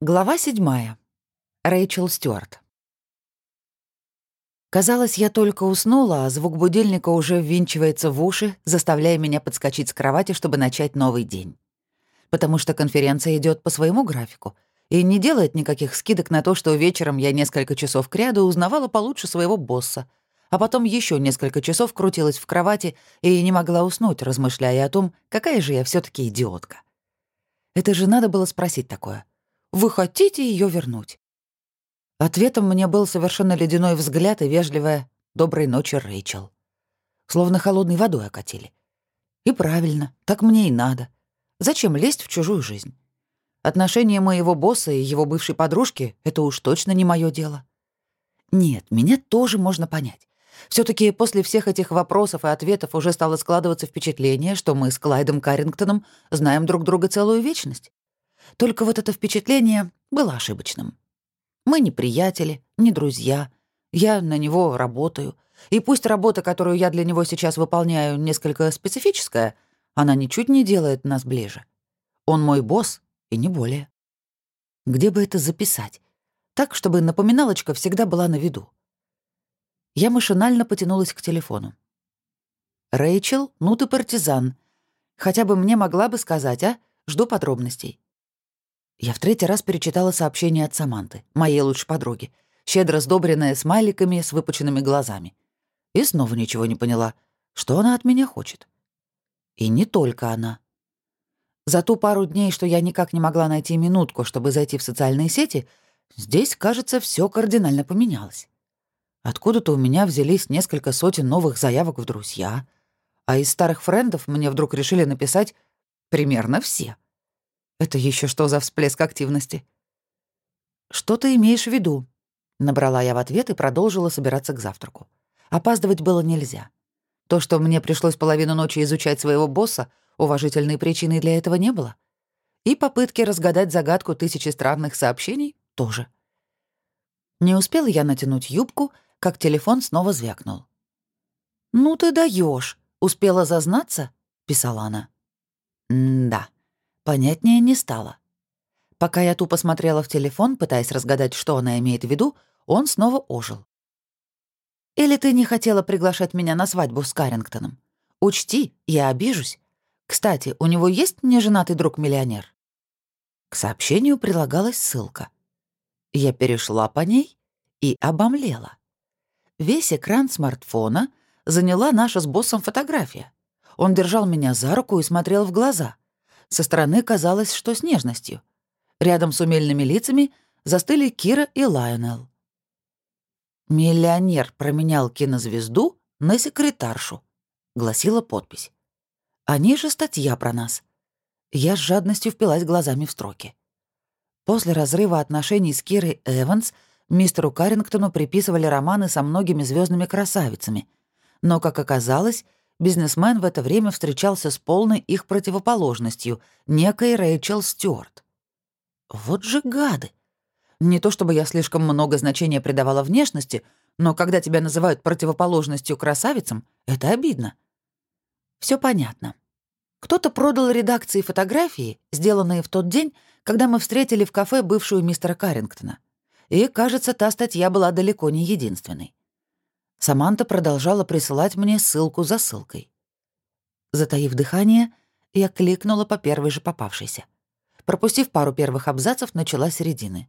Глава седьмая. Рэйчел Стюарт. Казалось, я только уснула, а звук будильника уже ввинчивается в уши, заставляя меня подскочить с кровати, чтобы начать новый день. Потому что конференция идет по своему графику и не делает никаких скидок на то, что вечером я несколько часов кряду узнавала получше своего босса, а потом еще несколько часов крутилась в кровати и не могла уснуть, размышляя о том, какая же я все таки идиотка. Это же надо было спросить такое. Вы хотите ее вернуть?» Ответом мне был совершенно ледяной взгляд и вежливая «Доброй ночи, Рэйчел». Словно холодной водой окатили. И правильно, так мне и надо. Зачем лезть в чужую жизнь? Отношения моего босса и его бывшей подружки — это уж точно не мое дело. Нет, меня тоже можно понять. все таки после всех этих вопросов и ответов уже стало складываться впечатление, что мы с Клайдом Каррингтоном знаем друг друга целую вечность. Только вот это впечатление было ошибочным. Мы не приятели, не друзья. Я на него работаю. И пусть работа, которую я для него сейчас выполняю, несколько специфическая, она ничуть не делает нас ближе. Он мой босс, и не более. Где бы это записать? Так, чтобы напоминалочка всегда была на виду. Я машинально потянулась к телефону. «Рэйчел, ну ты партизан. Хотя бы мне могла бы сказать, а? Жду подробностей». Я в третий раз перечитала сообщение от Саманты, моей лучшей подруги, щедро сдобренное смайликами с выпученными глазами. И снова ничего не поняла, что она от меня хочет. И не только она. За ту пару дней, что я никак не могла найти минутку, чтобы зайти в социальные сети, здесь, кажется, все кардинально поменялось. Откуда-то у меня взялись несколько сотен новых заявок в друзья, а из старых френдов мне вдруг решили написать примерно все — это еще что за всплеск активности? Что ты имеешь в виду? Набрала я в ответ и продолжила собираться к завтраку. Опаздывать было нельзя. То, что мне пришлось половину ночи изучать своего босса, уважительной причины для этого не было. И попытки разгадать загадку тысячи странных сообщений тоже. Не успела я натянуть юбку, как телефон снова звякнул. «Ну ты даешь, успела зазнаться?» — писала она. «М-да». Понятнее не стало. Пока я тупо смотрела в телефон, пытаясь разгадать, что она имеет в виду, он снова ожил. «Или ты не хотела приглашать меня на свадьбу с Каррингтоном? Учти, я обижусь. Кстати, у него есть неженатый друг-миллионер?» К сообщению прилагалась ссылка. Я перешла по ней и обомлела. Весь экран смартфона заняла наша с боссом фотография. Он держал меня за руку и смотрел в глаза — со стороны казалось, что с нежностью. Рядом с умельными лицами застыли Кира и Лайонел. «Миллионер променял кинозвезду на секретаршу», — гласила подпись. «А ниже статья про нас». Я с жадностью впилась глазами в строки. После разрыва отношений с Кирой Эванс мистеру Каррингтону приписывали романы со многими звездными красавицами. Но, как оказалось, бизнесмен в это время встречался с полной их противоположностью, некой Рэйчел Стюарт. Вот же гады! Не то чтобы я слишком много значения придавала внешности, но когда тебя называют противоположностью красавицам, это обидно. Все понятно. Кто-то продал редакции фотографии, сделанные в тот день, когда мы встретили в кафе бывшую мистера Каррингтона. И, кажется, та статья была далеко не единственной. Саманта продолжала присылать мне ссылку за ссылкой. Затаив дыхание, я кликнула по первой же попавшейся. Пропустив пару первых абзацев, начала середины.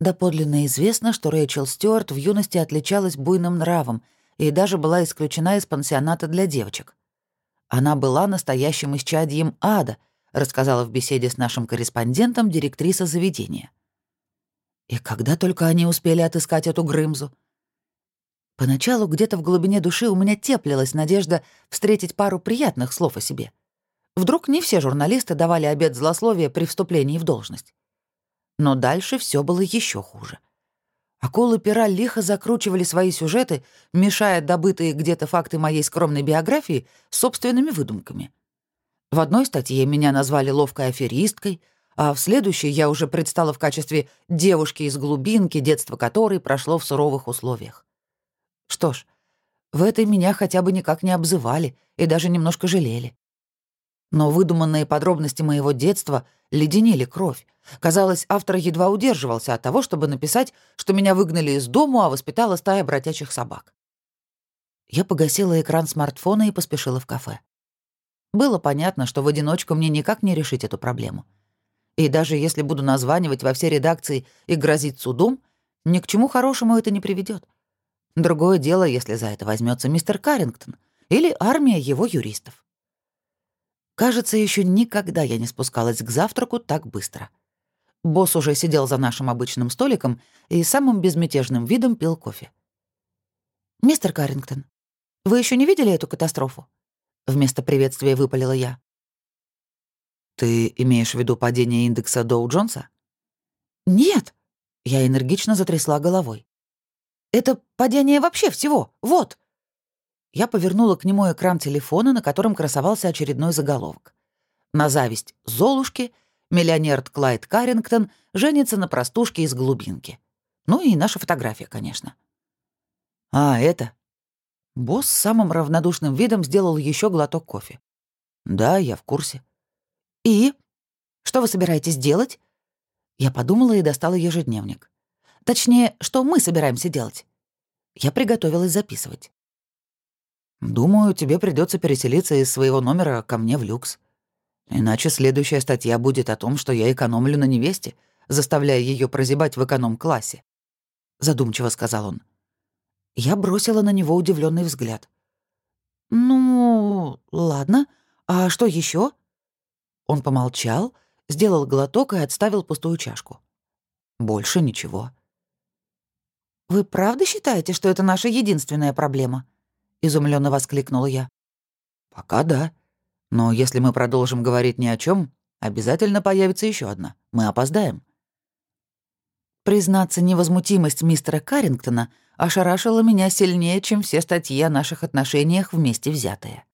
Доподлинно известно, что Рэйчел Стюарт в юности отличалась буйным нравом и даже была исключена из пансионата для девочек. Она была настоящим исчадьем ада, рассказала в беседе с нашим корреспондентом директриса заведения. И когда только они успели отыскать эту Грымзу — Поначалу где-то в глубине души у меня теплилась надежда встретить пару приятных слов о себе. Вдруг не все журналисты давали обед злословия при вступлении в должность. Но дальше все было еще хуже. Акулы пера лихо закручивали свои сюжеты, мешая добытые где-то факты моей скромной биографии собственными выдумками. В одной статье меня назвали ловкой аферисткой, а в следующей я уже предстала в качестве девушки из глубинки, детство которой прошло в суровых условиях. Что ж, в этой меня хотя бы никак не обзывали и даже немножко жалели. Но выдуманные подробности моего детства леденили кровь, Казалось, автор едва удерживался от того, чтобы написать, что меня выгнали из дому, а воспитала стая бродячих собак. Я погасила экран смартфона и поспешила в кафе. Было понятно, что в одиночку мне никак не решить эту проблему. И даже если буду названивать во все редакции и грозить судом, ни к чему хорошему это не приведет. Другое дело, если за это возьмется мистер Каррингтон или армия его юристов. Кажется, еще никогда я не спускалась к завтраку так быстро. Босс уже сидел за нашим обычным столиком и самым безмятежным видом пил кофе. «Мистер Каррингтон, вы еще не видели эту катастрофу?» Вместо приветствия выпалила я. «Ты имеешь в виду падение индекса Доу-Джонса?» «Нет!» — я энергично затрясла головой. «Это падение вообще всего! Вот!» Я повернула к нему экран телефона, на котором красовался очередной заголовок. На зависть Золушки миллионер Клайд Каррингтон женится на простушке из глубинки. Ну и наша фотография, конечно. «А, это?» Босс самым равнодушным видом сделал еще глоток кофе. «Да, я в курсе». «И? Что вы собираетесь делать?» Я подумала и достала ежедневник. Точнее, что мы собираемся делать. Я приготовилась записывать. «Думаю, тебе придется переселиться из своего номера ко мне в люкс. Иначе следующая статья будет о том, что я экономлю на невесте, заставляя ее прозябать в эконом-классе», — задумчиво сказал он. Я бросила на него удивленный взгляд. «Ну, ладно. А что еще? Он помолчал, сделал глоток и отставил пустую чашку. «Больше ничего». «Вы правда считаете, что это наша единственная проблема?» — изумленно воскликнула я. «Пока да. Но если мы продолжим говорить ни о чем, обязательно появится еще одна. Мы опоздаем». Признаться, невозмутимость мистера Каррингтона ошарашила меня сильнее, чем все статьи о наших отношениях вместе взятые.